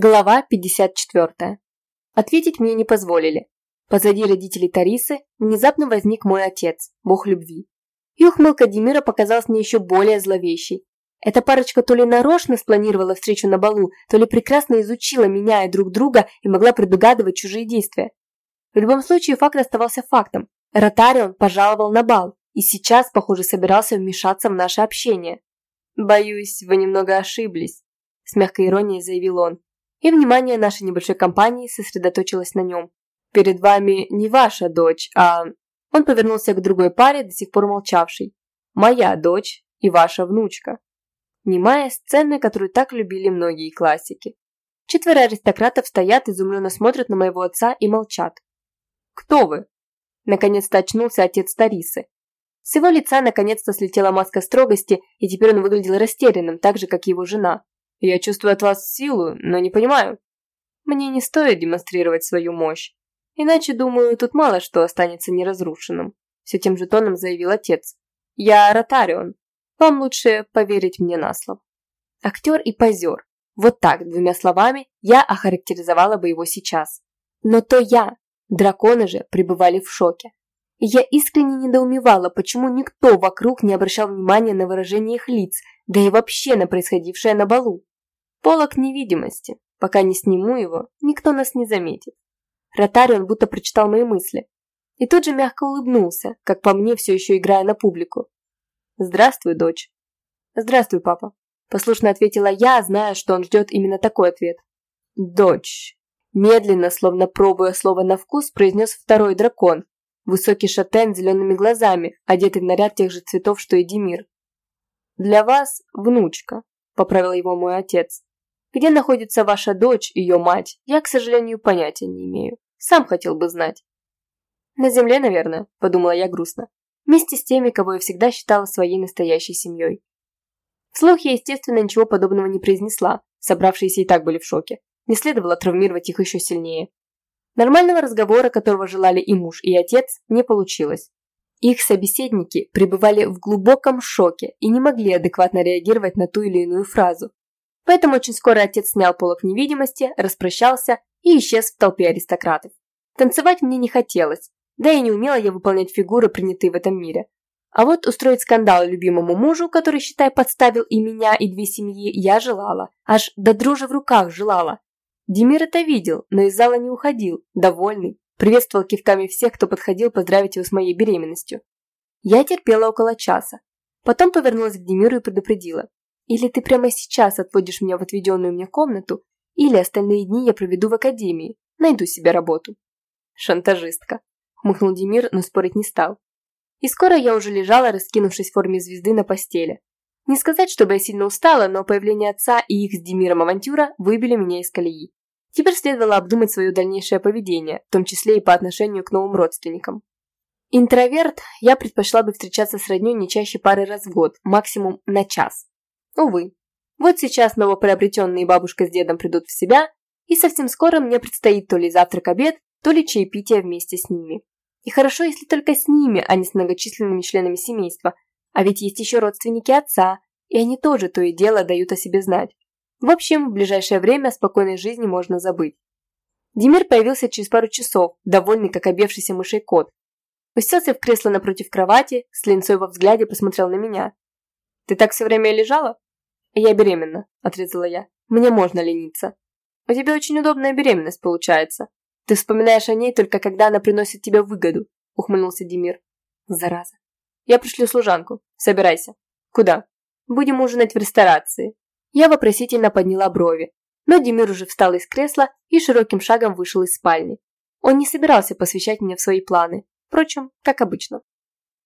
Глава 54. Ответить мне не позволили. Позади родителей Тарисы внезапно возник мой отец, бог любви. И ухмылка Демира показалась мне еще более зловещей. Эта парочка то ли нарочно спланировала встречу на балу, то ли прекрасно изучила меня и друг друга и могла предугадывать чужие действия. В любом случае факт оставался фактом. Ротарион пожаловал на бал и сейчас, похоже, собирался вмешаться в наше общение. «Боюсь, вы немного ошиблись», – с мягкой иронией заявил он и внимание нашей небольшой компании сосредоточилось на нем. «Перед вами не ваша дочь, а...» Он повернулся к другой паре, до сих пор молчавшей. «Моя дочь и ваша внучка». Немая сцена, которую так любили многие классики. Четверо аристократов стоят, изумленно смотрят на моего отца и молчат. «Кто вы?» Наконец-то очнулся отец Тарисы. С его лица наконец-то слетела маска строгости, и теперь он выглядел растерянным, так же, как его жена. Я чувствую от вас силу, но не понимаю. Мне не стоит демонстрировать свою мощь. Иначе, думаю, тут мало что останется неразрушенным. Все тем же тоном заявил отец. Я Ротарион. Вам лучше поверить мне на слово. Актер и позер. Вот так, двумя словами, я охарактеризовала бы его сейчас. Но то я. Драконы же пребывали в шоке. Я искренне недоумевала, почему никто вокруг не обращал внимания на выражение их лиц, да и вообще на происходившее на балу. Полок невидимости. Пока не сниму его, никто нас не заметит. Ротарион будто прочитал мои мысли. И тут же мягко улыбнулся, как по мне, все еще играя на публику. «Здравствуй, дочь». «Здравствуй, папа», – послушно ответила я, зная, что он ждет именно такой ответ. «Дочь». Медленно, словно пробуя слово на вкус, произнес второй дракон. Высокий шатен с зелеными глазами, одетый в наряд тех же цветов, что и Демир. «Для вас внучка», – поправил его мой отец. Где находится ваша дочь, ее мать, я, к сожалению, понятия не имею. Сам хотел бы знать. На земле, наверное, подумала я грустно. Вместе с теми, кого я всегда считала своей настоящей семьей. Вслух я, естественно, ничего подобного не произнесла. Собравшиеся и так были в шоке. Не следовало травмировать их еще сильнее. Нормального разговора, которого желали и муж, и отец, не получилось. Их собеседники пребывали в глубоком шоке и не могли адекватно реагировать на ту или иную фразу. Поэтому очень скоро отец снял полок невидимости, распрощался и исчез в толпе аристократов. Танцевать мне не хотелось, да и не умела я выполнять фигуры, принятые в этом мире. А вот устроить скандал любимому мужу, который, считай, подставил и меня, и две семьи, я желала. Аж до дрожи в руках желала. Демир это видел, но из зала не уходил, довольный. Приветствовал кивками всех, кто подходил поздравить его с моей беременностью. Я терпела около часа. Потом повернулась к Демиру и предупредила. Или ты прямо сейчас отводишь меня в отведенную мне комнату, или остальные дни я проведу в академии, найду себе работу. Шантажистка. Хмыкнул Демир, но спорить не стал. И скоро я уже лежала, раскинувшись в форме звезды на постели. Не сказать, чтобы я сильно устала, но появление отца и их с Демиром авантюра выбили меня из колеи. Теперь следовало обдумать свое дальнейшее поведение, в том числе и по отношению к новым родственникам. Интроверт, я предпочла бы встречаться с роднёй не чаще пары раз в год, максимум на час. Увы. Вот сейчас новоприобретенные бабушка с дедом придут в себя, и совсем скоро мне предстоит то ли завтрак-обед, то ли чаепитие вместе с ними. И хорошо, если только с ними, а не с многочисленными членами семейства. А ведь есть еще родственники отца, и они тоже то и дело дают о себе знать. В общем, в ближайшее время спокойной жизни можно забыть. Демир появился через пару часов, довольный, как обевшийся мышей кот. Уселся в кресло напротив кровати, с линцой во взгляде посмотрел на меня. «Ты так все время лежала?» «Я беременна», – отрезала я. «Мне можно лениться». «У тебя очень удобная беременность получается. Ты вспоминаешь о ней только когда она приносит тебе выгоду», – ухмыльнулся Демир. «Зараза». «Я пришлю служанку. Собирайся». «Куда?» «Будем ужинать в ресторации». Я вопросительно подняла брови, но Демир уже встал из кресла и широким шагом вышел из спальни. Он не собирался посвящать меня в свои планы, впрочем, как обычно.